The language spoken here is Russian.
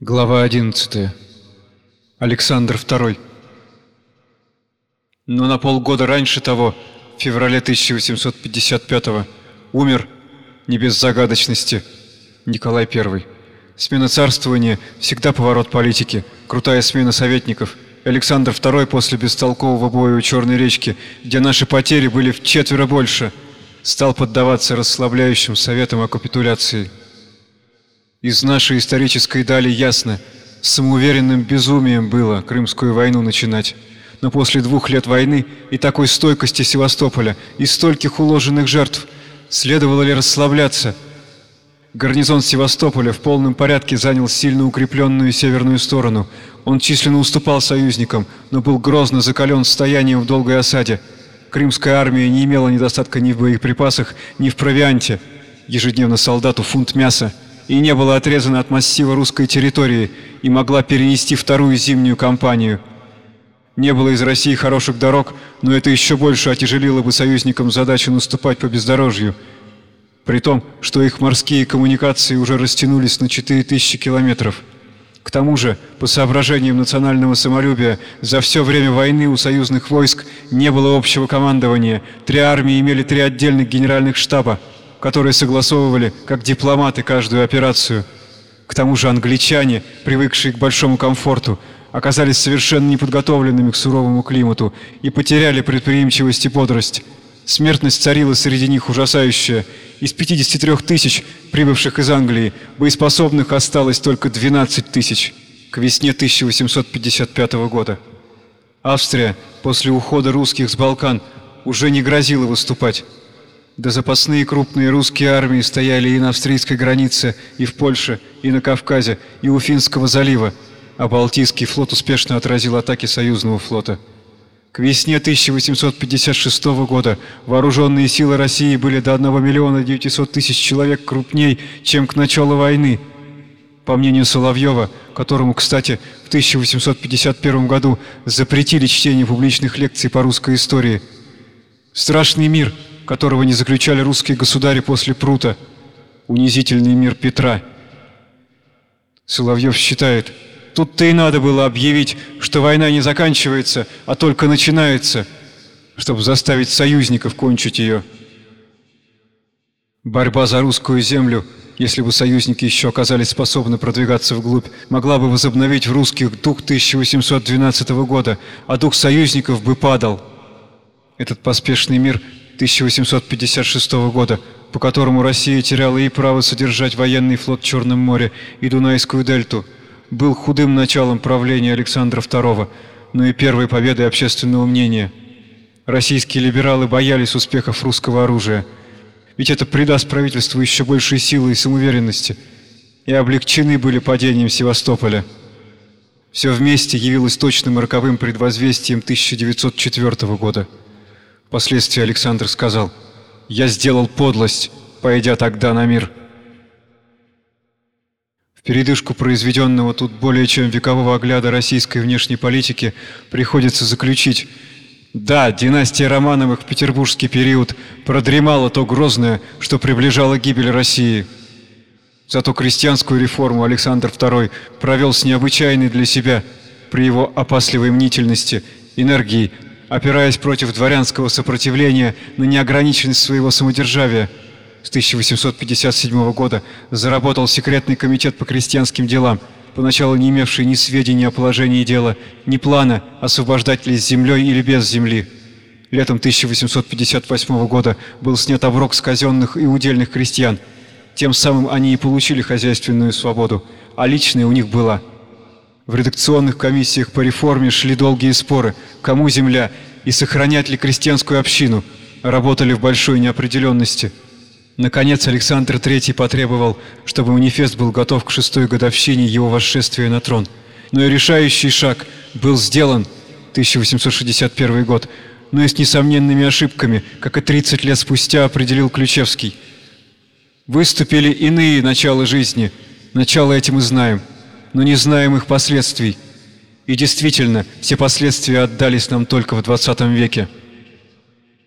Глава 11. Александр II. Но на полгода раньше того, в феврале 1855 умер, не без загадочности, Николай I. Смена царствования – всегда поворот политики, крутая смена советников. Александр II после бестолкового боя у Черной речки, где наши потери были в четверо больше, стал поддаваться расслабляющим советам о капитуляции. Из нашей исторической дали ясно, самоуверенным безумием было Крымскую войну начинать. Но после двух лет войны и такой стойкости Севастополя, и стольких уложенных жертв, следовало ли расслабляться? Гарнизон Севастополя в полном порядке занял сильно укрепленную северную сторону. Он численно уступал союзникам, но был грозно закален стоянием в долгой осаде. Крымская армия не имела недостатка ни в боеприпасах, ни в провианте. Ежедневно солдату фунт мяса – и не была отрезана от массива русской территории и могла перенести вторую зимнюю кампанию. Не было из России хороших дорог, но это еще больше отяжелило бы союзникам задачу наступать по бездорожью. При том, что их морские коммуникации уже растянулись на 4000 километров. К тому же, по соображениям национального самолюбия, за все время войны у союзных войск не было общего командования, три армии имели три отдельных генеральных штаба, которые согласовывали, как дипломаты, каждую операцию. К тому же англичане, привыкшие к большому комфорту, оказались совершенно неподготовленными к суровому климату и потеряли предприимчивость и бодрость. Смертность царила среди них ужасающая. Из 53 тысяч, прибывших из Англии, боеспособных осталось только 12 тысяч к весне 1855 года. Австрия после ухода русских с Балкан уже не грозила выступать. Да запасные крупные русские армии стояли и на австрийской границе, и в Польше, и на Кавказе, и у Финского залива, а Балтийский флот успешно отразил атаки союзного флота. К весне 1856 года вооруженные силы России были до 1 миллиона 900 тысяч человек крупней, чем к началу войны. По мнению Соловьева, которому, кстати, в 1851 году запретили чтение публичных лекций по русской истории. Страшный мир – которого не заключали русские государи после Прута, унизительный мир Петра. Соловьев считает, тут-то и надо было объявить, что война не заканчивается, а только начинается, чтобы заставить союзников кончить ее. Борьба за русскую землю, если бы союзники еще оказались способны продвигаться вглубь, могла бы возобновить в русских дух 1812 года, а дух союзников бы падал. Этот поспешный мир 1856 года, по которому Россия теряла и право содержать военный флот в Черном море и Дунайскую дельту, был худым началом правления Александра II, но и первой победой общественного мнения. Российские либералы боялись успехов русского оружия, ведь это придаст правительству еще большей силы и самоуверенности, и облегчены были падением Севастополя. Все вместе явилось точным и роковым предвозвестием 1904 года. Впоследствии Александр сказал, «Я сделал подлость, пойдя тогда на мир». В передышку произведенного тут более чем векового огляда российской внешней политики приходится заключить, да, династия Романовых в петербургский период продремала то грозное, что приближало гибель России. Зато крестьянскую реформу Александр II провел с необычайной для себя, при его опасливой мнительности, энергии, опираясь против дворянского сопротивления на неограниченность своего самодержавия. С 1857 года заработал секретный комитет по крестьянским делам, поначалу не имевший ни сведений о положении дела, ни плана, освобождать ли с землей или без земли. Летом 1858 года был снят оброк с казенных и удельных крестьян. Тем самым они и получили хозяйственную свободу, а личная у них была – в редакционных комиссиях по реформе шли долгие споры, кому земля и сохранять ли крестьянскую общину. Работали в большой неопределенности. Наконец Александр III потребовал, чтобы манифест был готов к шестой годовщине его восшествия на трон. Но и решающий шаг был сделан 1861 год, но и с несомненными ошибками, как и 30 лет спустя определил Ключевский. Выступили иные начала жизни, начало этим мы знаем – но не знаем их последствий. И действительно, все последствия отдались нам только в 20 веке.